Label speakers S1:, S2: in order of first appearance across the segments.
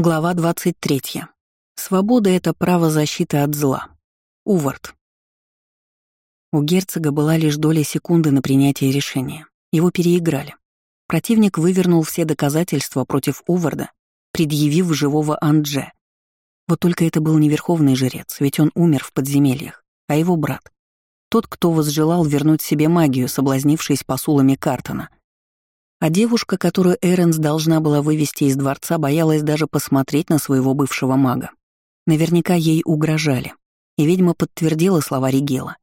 S1: Глава 23. Свобода — это право защиты от зла. Увард. У герцога была лишь доля секунды на принятие решения. Его переиграли. Противник вывернул все доказательства против Уварда, предъявив живого Андже. Вот только это был не верховный жрец, ведь он умер в подземельях, а его брат. Тот, кто возжелал вернуть себе магию, соблазнившись посулами Картона — а девушка, которую Эренс должна была вывести из дворца, боялась даже посмотреть на своего бывшего мага. Наверняка ей угрожали, и ведьма подтвердила слова Ригела.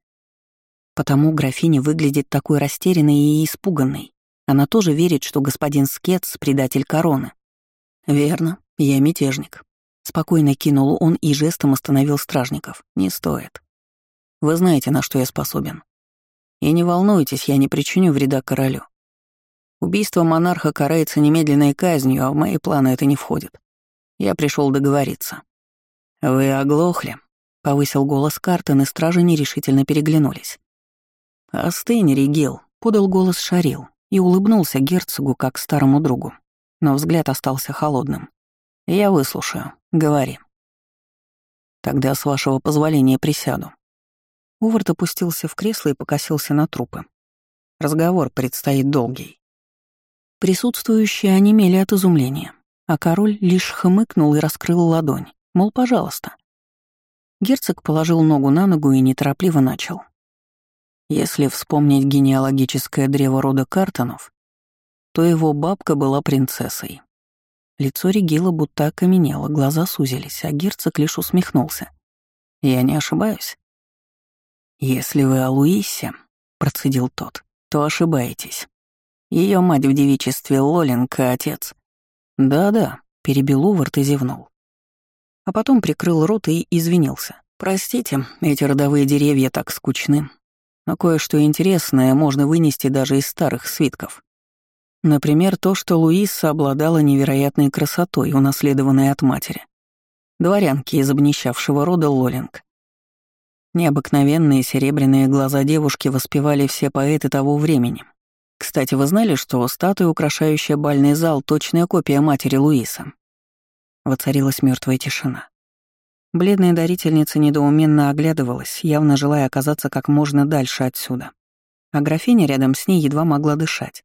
S1: Потому графиня выглядит такой растерянной и испуганной. Она тоже верит, что господин Скетс — предатель короны. «Верно, я мятежник», — спокойно кинул он и жестом остановил стражников. «Не стоит. Вы знаете, на что я способен. И не волнуйтесь, я не причиню вреда королю. Убийство монарха карается немедленной казнью, а в мои планы это не входит. Я пришел договориться. «Вы оглохли?» — повысил голос Картон, и стражи нерешительно переглянулись. «Остынь, Ригил», — подал голос Шарил и улыбнулся герцогу как старому другу, но взгляд остался холодным. «Я выслушаю. Говори». «Тогда, с вашего позволения, присяду». Увард опустился в кресло и покосился на трупы. Разговор предстоит долгий. Присутствующие онемели от изумления, а король лишь хмыкнул и раскрыл ладонь, мол, пожалуйста. Герцог положил ногу на ногу и неторопливо начал. Если вспомнить генеалогическое древо рода Картонов, то его бабка была принцессой. Лицо Регила будто окаменело, глаза сузились, а герцог лишь усмехнулся. «Я не ошибаюсь?» «Если вы о Луисе», — процедил тот, — «то ошибаетесь. Ее мать в девичестве Лоленка, отец. Да-да, перебил Увард и зевнул. А потом прикрыл рот и извинился. Простите, эти родовые деревья так скучны. Но кое-что интересное можно вынести даже из старых свитков. Например, то, что Луиса обладала невероятной красотой, унаследованной от матери. Дворянки из обнищавшего рода Лолинг. Необыкновенные серебряные глаза девушки воспевали все поэты того времени, кстати, вы знали, что статуя, украшающая бальный зал, точная копия матери Луиса? Воцарилась мертвая тишина. Бледная дарительница недоуменно оглядывалась, явно желая оказаться как можно дальше отсюда. А графиня рядом с ней едва могла дышать.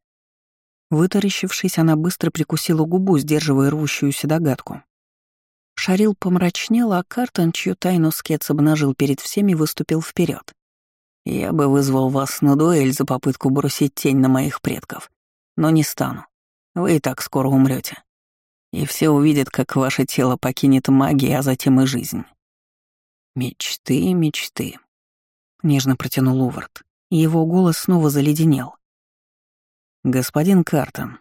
S1: Вытаращившись, она быстро прикусила губу, сдерживая рвущуюся догадку. Шарил помрачнел, а Картон, чью тайну Скетс обнажил перед всеми, выступил вперед. Я бы вызвал вас на дуэль за попытку бросить тень на моих предков, но не стану. Вы и так скоро умрете. И все увидят, как ваше тело покинет магия, а затем и жизнь. Мечты, мечты. Нежно протянул Увард, и его голос снова заледенел. Господин Картон,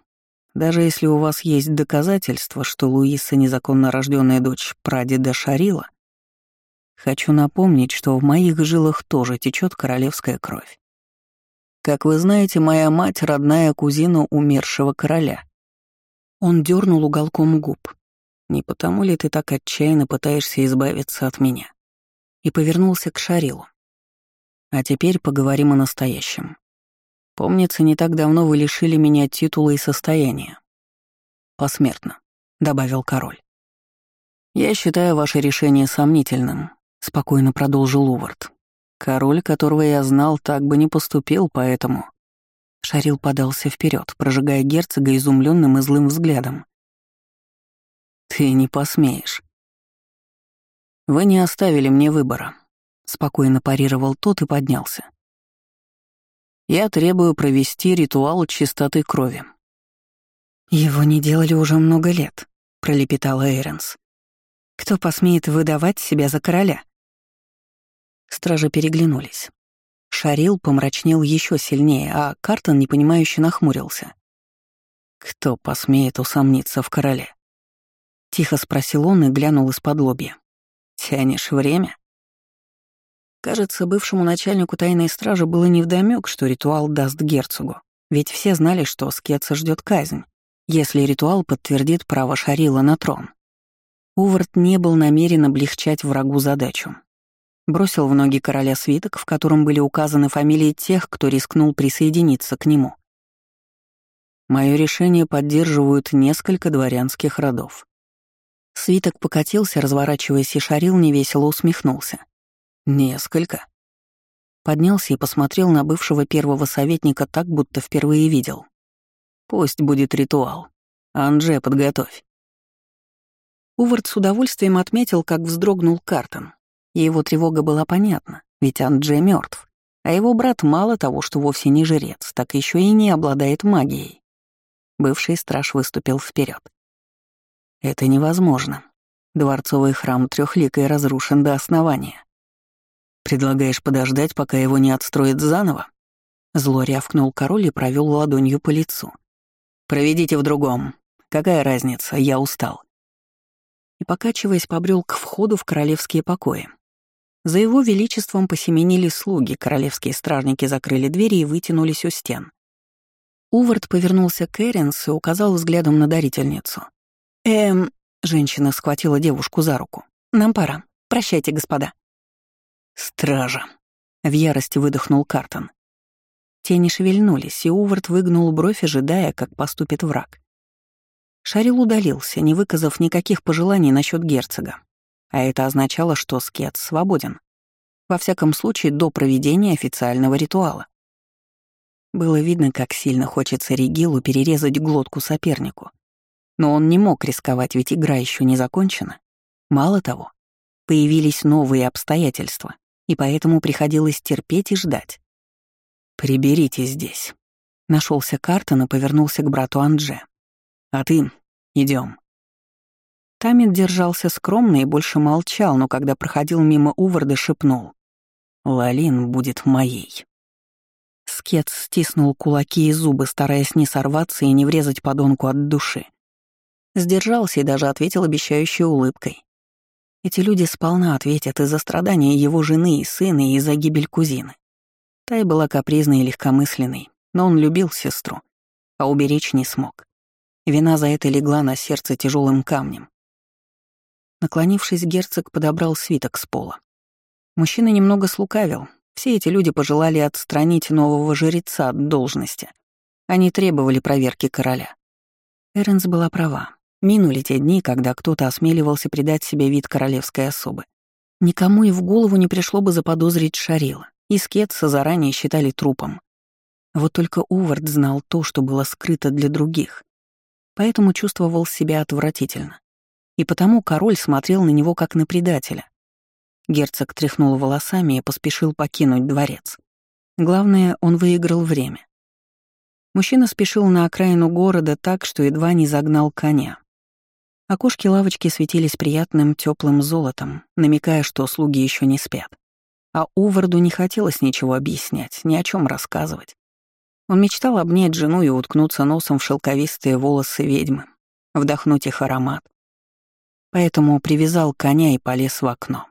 S1: даже если у вас есть доказательства, что Луиса незаконно рожденная дочь прадеда Шарила, Хочу напомнить, что в моих жилах тоже течет королевская кровь. Как вы знаете, моя мать — родная кузина умершего короля. Он дернул уголком губ. Не потому ли ты так отчаянно пытаешься избавиться от меня? И повернулся к Шарилу. А теперь поговорим о настоящем. Помнится, не так давно вы лишили меня титула и состояния. Посмертно, — добавил король. Я считаю ваше решение сомнительным, — спокойно продолжил Увард. «Король, которого я знал, так бы не поступил, поэтому...» Шарил подался вперед, прожигая герцога изумленным и злым взглядом. «Ты не посмеешь». «Вы не оставили мне выбора», — спокойно парировал тот и поднялся. «Я требую провести ритуал чистоты крови». «Его не делали уже много лет», — пролепетала Эйренс. «Кто посмеет выдавать себя за короля?» Стражи переглянулись. Шарил помрачнел еще сильнее, а Картон непонимающе нахмурился. «Кто посмеет усомниться в короле?» Тихо спросил он и глянул из-под лобья. «Тянешь время?» Кажется, бывшему начальнику тайной стражи было невдомёк, что ритуал даст герцогу, ведь все знали, что Скетса ждет казнь, если ритуал подтвердит право Шарила на трон. Увард не был намерен облегчать врагу задачу, Бросил в ноги короля свиток, в котором были указаны фамилии тех, кто рискнул присоединиться к нему. Мое решение поддерживают несколько дворянских родов. Свиток покатился, разворачиваясь, и шарил невесело усмехнулся. «Несколько». Поднялся и посмотрел на бывшего первого советника так, будто впервые видел. «Пусть будет ритуал. Анже, подготовь». Увард с удовольствием отметил, как вздрогнул Картон. И его тревога была понятна, ведь Андже мертв, а его брат мало того, что вовсе не жрец, так еще и не обладает магией. Бывший страж выступил вперед. Это невозможно. Дворцовый храм трехликой разрушен до основания. Предлагаешь подождать, пока его не отстроят заново? Зло рявкнул король и провел ладонью по лицу. Проведите в другом. Какая разница, я устал. И, покачиваясь, побрел к входу в королевские покои. За его величеством посеменили слуги, королевские стражники закрыли двери и вытянулись у стен. Увард повернулся к Эренс и указал взглядом на дарительницу. «Эм...» — женщина схватила девушку за руку. «Нам пора. Прощайте, господа». «Стража!» — в ярости выдохнул Картон. Тени шевельнулись, и Увард выгнул бровь, ожидая, как поступит враг. Шарил удалился, не выказав никаких пожеланий насчет герцога. А это означало, что Скет свободен. Во всяком случае, до проведения официального ритуала. Было видно, как сильно хочется Регилу перерезать глотку сопернику. Но он не мог рисковать, ведь игра еще не закончена. Мало того, появились новые обстоятельства, и поэтому приходилось терпеть и ждать. «Приберите здесь». Нашелся Картон и повернулся к брату Андже. «А ты, идем. Тамит держался скромно и больше молчал, но когда проходил мимо Уварда, шепнул. «Лалин будет моей». Скет стиснул кулаки и зубы, стараясь не сорваться и не врезать подонку от души. Сдержался и даже ответил обещающей улыбкой. Эти люди сполна ответят из-за страдания его жены и сына и из-за гибель кузины. Тай была капризной и легкомысленной, но он любил сестру, а уберечь не смог. Вина за это легла на сердце тяжелым камнем. Наклонившись, герцог подобрал свиток с пола. Мужчина немного слукавил, все эти люди пожелали отстранить нового жреца от должности. Они требовали проверки короля. Эренс была права. Минули те дни, когда кто-то осмеливался придать себе вид королевской особы. Никому и в голову не пришло бы заподозрить Шарила, и Скетса заранее считали трупом. Вот только Увард знал то, что было скрыто для других, поэтому чувствовал себя отвратительно. И потому король смотрел на него как на предателя, Герцог тряхнул волосами и поспешил покинуть дворец. Главное, он выиграл время. Мужчина спешил на окраину города так, что едва не загнал коня. Окошки лавочки светились приятным теплым золотом, намекая, что слуги еще не спят. А Уварду не хотелось ничего объяснять, ни о чем рассказывать. Он мечтал обнять жену и уткнуться носом в шелковистые волосы ведьмы, вдохнуть их аромат. Поэтому привязал коня и полез в окно.